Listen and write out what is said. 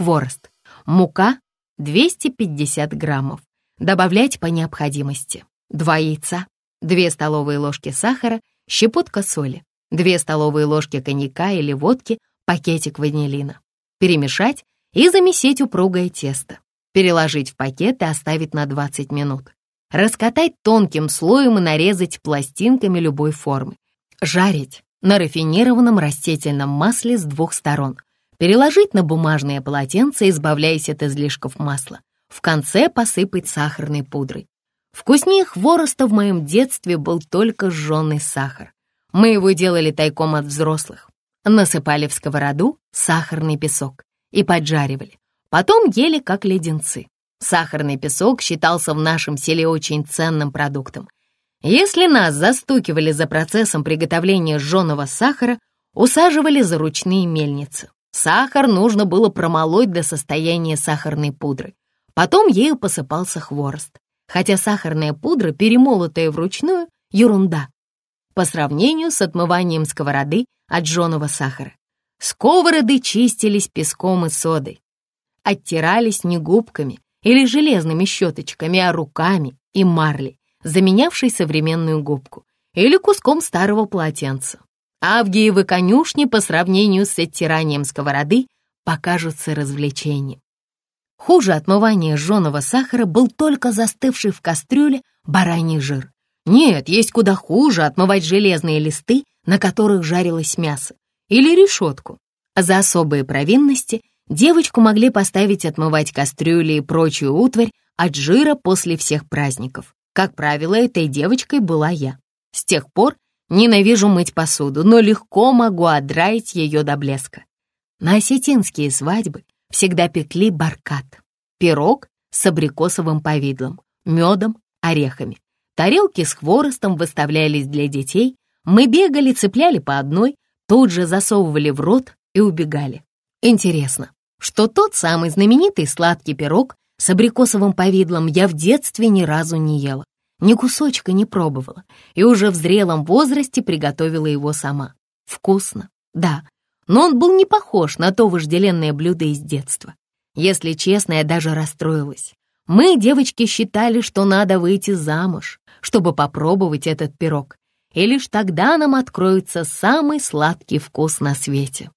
хворост, мука 250 граммов. Добавлять по необходимости. 2 яйца, 2 столовые ложки сахара, щепотка соли, 2 столовые ложки коньяка или водки, пакетик ванилина. Перемешать и замесить упругое тесто. Переложить в пакет и оставить на 20 минут. Раскатать тонким слоем и нарезать пластинками любой формы. Жарить на рафинированном растительном масле с двух сторон. Переложить на бумажное полотенце, избавляясь от излишков масла. В конце посыпать сахарной пудрой. Вкуснее хвороста в моем детстве был только жженый сахар. Мы его делали тайком от взрослых. Насыпали в сковороду сахарный песок и поджаривали. Потом ели как леденцы. Сахарный песок считался в нашем селе очень ценным продуктом. Если нас застукивали за процессом приготовления жженого сахара, усаживали за ручные мельницы. Сахар нужно было промолоть до состояния сахарной пудры. Потом ею посыпался хворост. Хотя сахарная пудра, перемолотая вручную, ерунда. По сравнению с отмыванием сковороды от жженого сахара. Сковороды чистились песком и содой. Оттирались не губками или железными щеточками, а руками и марлей заменявший современную губку, или куском старого полотенца. Авгиевы конюшни по сравнению с оттиранием сковороды покажутся развлечением. Хуже отмывания жженого сахара был только застывший в кастрюле бараний жир. Нет, есть куда хуже отмывать железные листы, на которых жарилось мясо, или решетку. За особые провинности девочку могли поставить отмывать кастрюли и прочую утварь от жира после всех праздников. Как правило, этой девочкой была я. С тех пор ненавижу мыть посуду, но легко могу отдраить ее до блеска. На осетинские свадьбы всегда пекли баркат, пирог с абрикосовым повидлом, медом, орехами. Тарелки с хворостом выставлялись для детей, мы бегали, цепляли по одной, тут же засовывали в рот и убегали. Интересно, что тот самый знаменитый сладкий пирог с абрикосовым повидлом я в детстве ни разу не ела, ни кусочка не пробовала, и уже в зрелом возрасте приготовила его сама. Вкусно, да, но он был не похож на то вожделенное блюдо из детства. Если честно, я даже расстроилась. Мы, девочки, считали, что надо выйти замуж, чтобы попробовать этот пирог, и лишь тогда нам откроется самый сладкий вкус на свете.